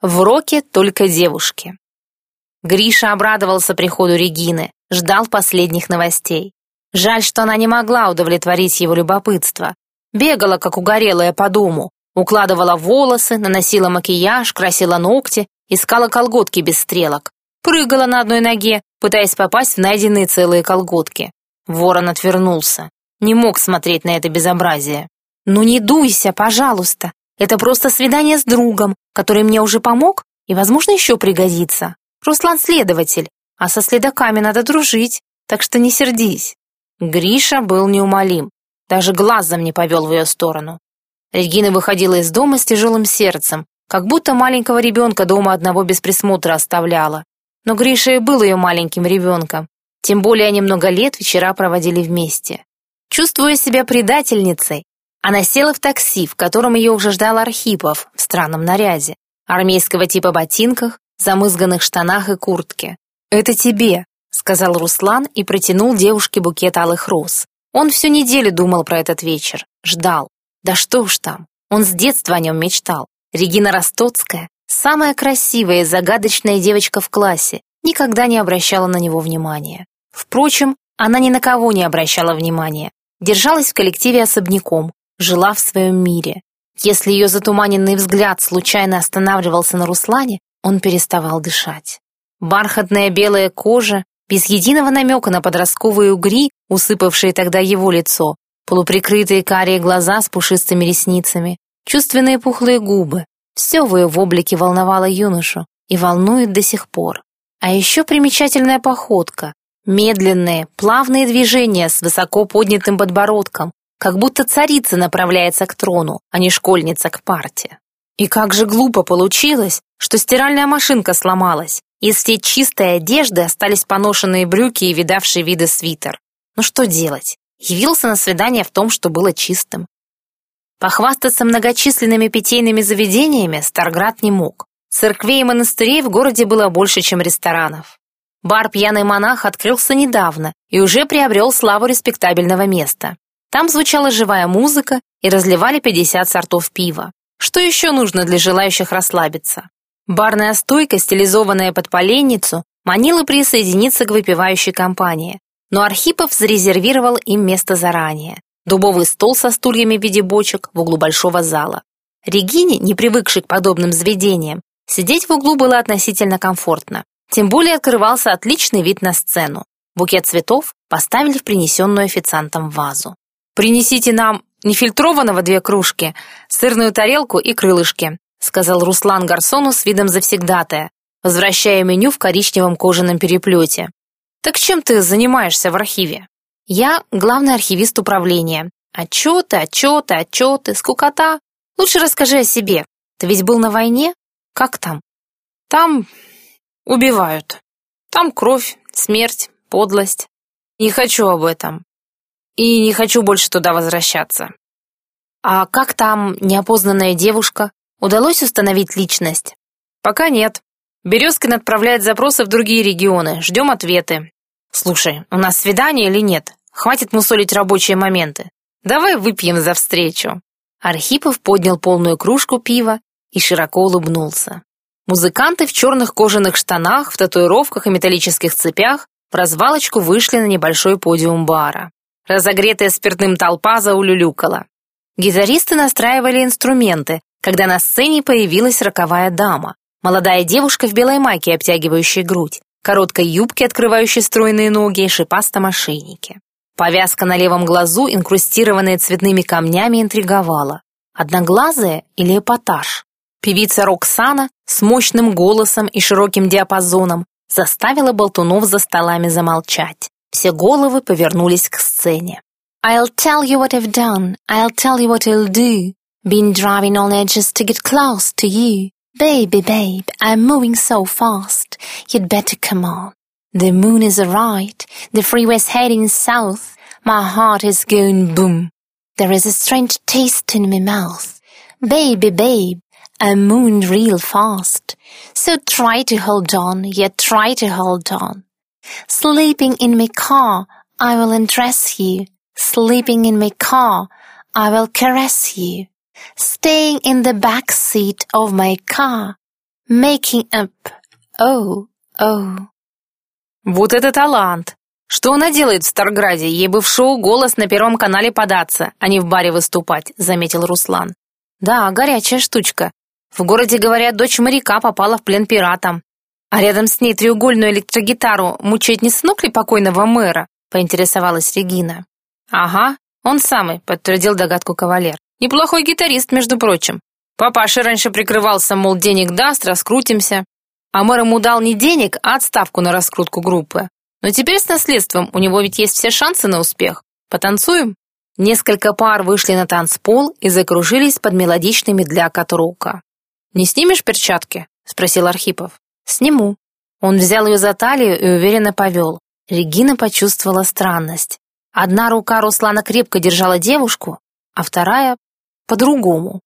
В роке только девушки. Гриша обрадовался приходу Регины, ждал последних новостей. Жаль, что она не могла удовлетворить его любопытство. Бегала, как угорелая по дому, укладывала волосы, наносила макияж, красила ногти, искала колготки без стрелок. Прыгала на одной ноге, пытаясь попасть в найденные целые колготки. Ворон отвернулся. Не мог смотреть на это безобразие. «Ну не дуйся, пожалуйста. Это просто свидание с другом, который мне уже помог и, возможно, еще пригодится. Руслан следователь, а со следаками надо дружить, так что не сердись». Гриша был неумолим, даже глазом не повел в ее сторону. Регина выходила из дома с тяжелым сердцем, как будто маленького ребенка дома одного без присмотра оставляла. Но Гриша и был ее маленьким ребенком, тем более они много лет вечера проводили вместе. Чувствуя себя предательницей, она села в такси, в котором ее уже ждал Архипов в странном наряде, армейского типа ботинках, замызганных штанах и куртке. «Это тебе», — сказал Руслан и протянул девушке букет алых роз. Он всю неделю думал про этот вечер, ждал. Да что уж там, он с детства о нем мечтал. Регина Ростоцкая, самая красивая и загадочная девочка в классе, никогда не обращала на него внимания. Впрочем, она ни на кого не обращала внимания, держалась в коллективе особняком, жила в своем мире. Если ее затуманенный взгляд случайно останавливался на Руслане, он переставал дышать. Бархатная белая кожа, без единого намека на подростковые угри, усыпавшие тогда его лицо, полуприкрытые карие глаза с пушистыми ресницами, чувственные пухлые губы. Все в ее облике волновало юношу и волнует до сих пор. А еще примечательная походка, медленные, плавные движения с высоко поднятым подбородком, как будто царица направляется к трону, а не школьница к парте. И как же глупо получилось, что стиральная машинка сломалась, из всей чистой одежды остались поношенные брюки и видавший виды свитер. Ну что делать? Явился на свидание в том, что было чистым. Похвастаться многочисленными питейными заведениями Старград не мог. Церквей и монастырей в городе было больше, чем ресторанов. Бар «Пьяный монах» открылся недавно и уже приобрел славу респектабельного места. Там звучала живая музыка и разливали 50 сортов пива. Что еще нужно для желающих расслабиться? Барная стойка, стилизованная под поленницу, манила присоединиться к выпивающей компании. Но Архипов зарезервировал им место заранее. Дубовый стол со стульями в виде бочек в углу большого зала. Регине, не привыкшей к подобным заведениям, Сидеть в углу было относительно комфортно. Тем более открывался отличный вид на сцену. Букет цветов поставили в принесенную официантом вазу. «Принесите нам нефильтрованного две кружки, сырную тарелку и крылышки», сказал Руслан Гарсону с видом завсегдатая, возвращая меню в коричневом кожаном переплете. «Так чем ты занимаешься в архиве?» «Я главный архивист управления. Отчеты, отчеты, отчеты, скукота. Лучше расскажи о себе. Ты ведь был на войне?» Как там? Там убивают. Там кровь, смерть, подлость. Не хочу об этом. И не хочу больше туда возвращаться. А как там неопознанная девушка? Удалось установить личность? Пока нет. Березкин отправляет запросы в другие регионы. Ждем ответы. Слушай, у нас свидание или нет? Хватит мусолить рабочие моменты. Давай выпьем за встречу. Архипов поднял полную кружку пива и широко улыбнулся. Музыканты в черных кожаных штанах, в татуировках и металлических цепях в развалочку вышли на небольшой подиум бара. Разогретая спиртным толпа заулюлюкала. Гитаристы настраивали инструменты, когда на сцене появилась роковая дама. Молодая девушка в белой майке, обтягивающей грудь, короткой юбке, открывающей стройные ноги и шипастом ошейнике. Повязка на левом глазу, инкрустированная цветными камнями, интриговала. Одноглазая или эпатаж? Певица Роксана с мощным голосом и широким диапазоном заставила болтунов за столами замолчать. Все головы повернулись к сцене. I'll tell you what I've done, I'll tell you what I'll do. Been driving on edges to get close to you. Baby, babe, I'm moving so fast, you'd better come on. The moon is right, the freeway's heading south, my heart is going boom. There is a strange taste in my mouth. Baby, babe, I moon real fast. So try to hold on, yet try to hold on. Sleeping in my car, I will undress you. Sleeping in my car, I will caress you. Staying in the back seat of my car, Making up. Oh, oh. Вот это талант! Что она делает в Старграде? Ей бы в шоу «Голос» на Первом канале податься, а не в баре выступать, заметил Руслан. Да, горячая штучка. В городе, говорят, дочь моряка попала в плен пиратам. А рядом с ней треугольную электрогитару мучает не сынок ли покойного мэра? Поинтересовалась Регина. Ага, он самый, подтвердил догадку кавалер. Неплохой гитарист, между прочим. Папаша раньше прикрывался, мол, денег даст, раскрутимся. А мэр ему дал не денег, а отставку на раскрутку группы. Но теперь с наследством у него ведь есть все шансы на успех. Потанцуем?» Несколько пар вышли на танцпол и закружились под мелодичный медляк от рука. «Не снимешь перчатки?» — спросил Архипов. «Сниму». Он взял ее за талию и уверенно повел. Регина почувствовала странность. Одна рука Руслана крепко держала девушку, а вторая — по-другому.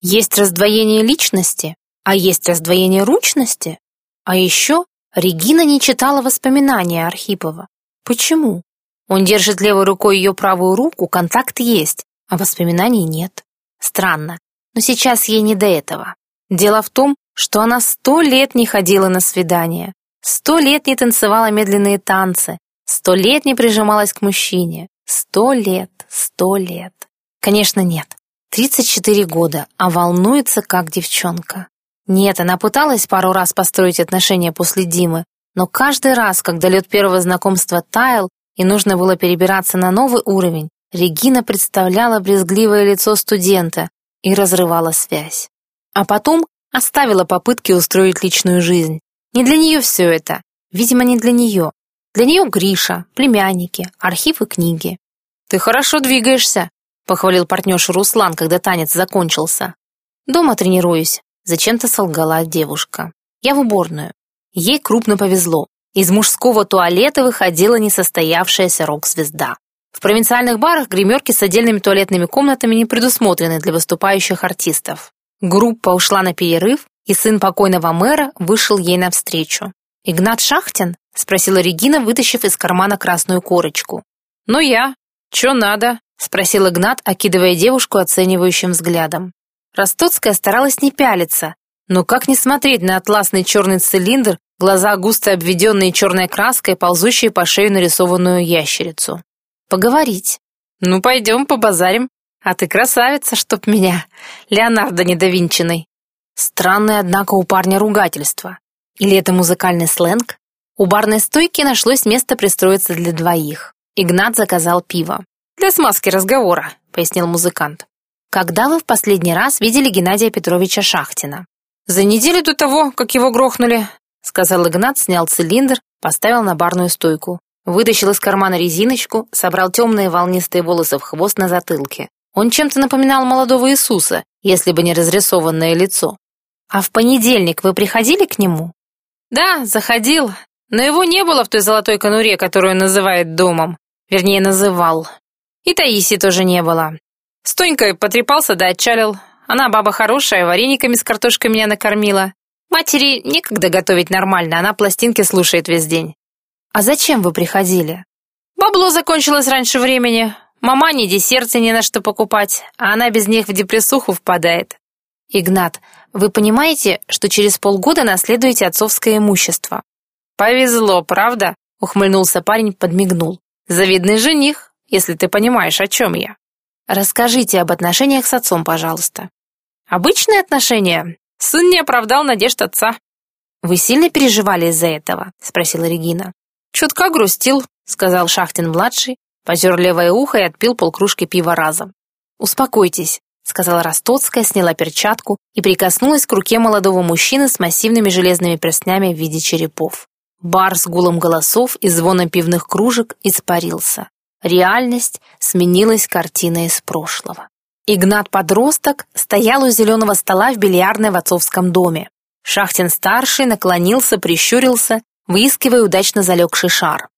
Есть раздвоение личности, а есть раздвоение ручности. А еще Регина не читала воспоминания Архипова. Почему? Он держит левой рукой ее правую руку, контакт есть, а воспоминаний нет. Странно, но сейчас ей не до этого. Дело в том, что она сто лет не ходила на свидания, сто лет не танцевала медленные танцы, сто лет не прижималась к мужчине. Сто лет, сто лет. Конечно, нет. 34 года, а волнуется как девчонка. Нет, она пыталась пару раз построить отношения после Димы, но каждый раз, когда лед первого знакомства таял и нужно было перебираться на новый уровень, Регина представляла брезгливое лицо студента и разрывала связь. А потом оставила попытки устроить личную жизнь. Не для нее все это. Видимо, не для нее. Для нее Гриша, племянники, архив и книги. «Ты хорошо двигаешься», — похвалил партнерша Руслан, когда танец закончился. «Дома тренируюсь. Зачем-то солгала девушка. Я в уборную. Ей крупно повезло. Из мужского туалета выходила несостоявшаяся рок-звезда. В провинциальных барах гримерки с отдельными туалетными комнатами не предусмотрены для выступающих артистов. Группа ушла на перерыв, и сын покойного мэра вышел ей навстречу. «Игнат Шахтин?» — спросила Регина, вытащив из кармана красную корочку. «Ну я. Чё надо?» — спросил Игнат, окидывая девушку оценивающим взглядом. Ростоцкая старалась не пялиться, но как не смотреть на атласный черный цилиндр, глаза густо обведенные черной краской, ползущие по шею нарисованную ящерицу? Поговорить. Ну, пойдем побазарим. А ты красавица, чтоб меня. Леонардо недовинченный. Странное, однако, у парня ругательство. Или это музыкальный сленг? У барной стойки нашлось место пристроиться для двоих. Игнат заказал пиво. «Для смазки разговора», — пояснил музыкант. Когда вы в последний раз видели Геннадия Петровича Шахтина? За неделю до того, как его грохнули, сказал Игнат, снял цилиндр, поставил на барную стойку. Вытащил из кармана резиночку, собрал темные волнистые волосы в хвост на затылке. Он чем-то напоминал молодого Иисуса, если бы не разрисованное лицо. «А в понедельник вы приходили к нему?» «Да, заходил, но его не было в той золотой конуре, которую он называет домом. Вернее, называл. И Таиси тоже не было. С Тонькой потрепался да отчалил. Она баба хорошая, варениками с картошкой меня накормила. Матери некогда готовить нормально, она пластинки слушает весь день. А зачем вы приходили? Бабло закончилось раньше времени. Мама не десерты не на что покупать, а она без них в депрессуху впадает. Игнат, вы понимаете, что через полгода наследуете отцовское имущество? Повезло, правда? Ухмыльнулся парень, подмигнул. Завидный жених, если ты понимаешь, о чем я. Расскажите об отношениях с отцом, пожалуйста. Обычные отношения. Сын не оправдал надежд отца. Вы сильно переживали из-за этого? Спросила Регина. Чутка грустил, сказал Шахтин-младший, позер левое ухо и отпил полкружки пива разом. Успокойтесь, сказала Ростоцкая, сняла перчатку и прикоснулась к руке молодого мужчины с массивными железными перстнями в виде черепов. Бар с гулом голосов и звоном пивных кружек испарился. Реальность сменилась картиной из прошлого. Игнат-подросток стоял у зеленого стола в бильярдной в отцовском доме. Шахтин-старший наклонился, прищурился, выискивая удачно залегший шар.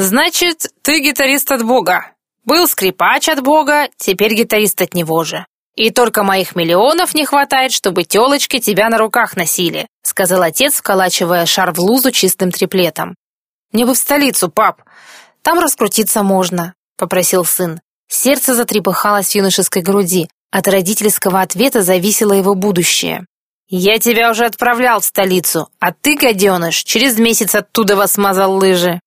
«Значит, ты гитарист от Бога. Был скрипач от Бога, теперь гитарист от него же. И только моих миллионов не хватает, чтобы телочки тебя на руках носили», сказал отец, вколачивая шар в лузу чистым триплетом. «Мне бы в столицу, пап. Там раскрутиться можно», — попросил сын. Сердце затрепыхалось в юношеской груди. От родительского ответа зависело его будущее. «Я тебя уже отправлял в столицу, а ты, гаденыш, через месяц оттуда вас смазал лыжи!»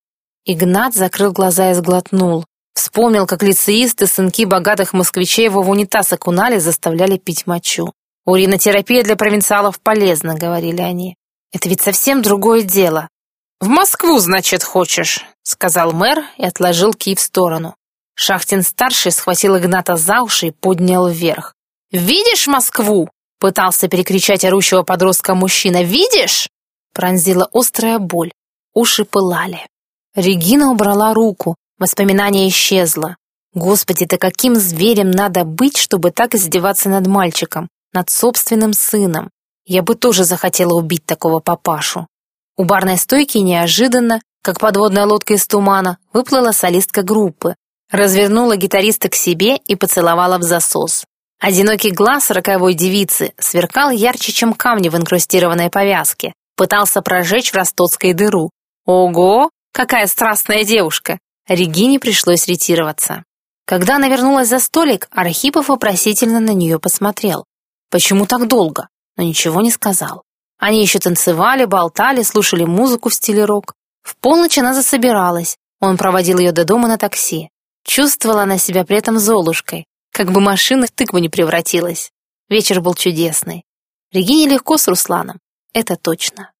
Игнат закрыл глаза и сглотнул. Вспомнил, как лицеисты, сынки богатых москвичей его в унитаз окунали, заставляли пить мочу. «Уринотерапия для провинциалов полезна», — говорили они. «Это ведь совсем другое дело». «В Москву, значит, хочешь», — сказал мэр и отложил кий в сторону. Шахтин-старший схватил Игната за уши и поднял вверх. «Видишь Москву?» — пытался перекричать орущего подростка мужчина. «Видишь?» Пронзила острая боль. Уши пылали. Регина убрала руку. Воспоминание исчезло. Господи, да каким зверем надо быть, чтобы так издеваться над мальчиком, над собственным сыном? Я бы тоже захотела убить такого папашу. У барной стойки неожиданно, как подводная лодка из тумана, выплыла солистка группы, развернула гитариста к себе и поцеловала в засос. Одинокий глаз роковой девицы сверкал ярче, чем камни в инкрустированной повязке, пытался прожечь в ростоцкой дыру. Ого, какая страстная девушка! Регине пришлось ретироваться. Когда она вернулась за столик, Архипов вопросительно на нее посмотрел. Почему так долго? Но ничего не сказал. Они еще танцевали, болтали, слушали музыку в стиле рок. В полночь она засобиралась. Он проводил ее до дома на такси. Чувствовала она себя при этом золушкой, как бы машина в тыкву не превратилась. Вечер был чудесный. Регине легко с Русланом, это точно.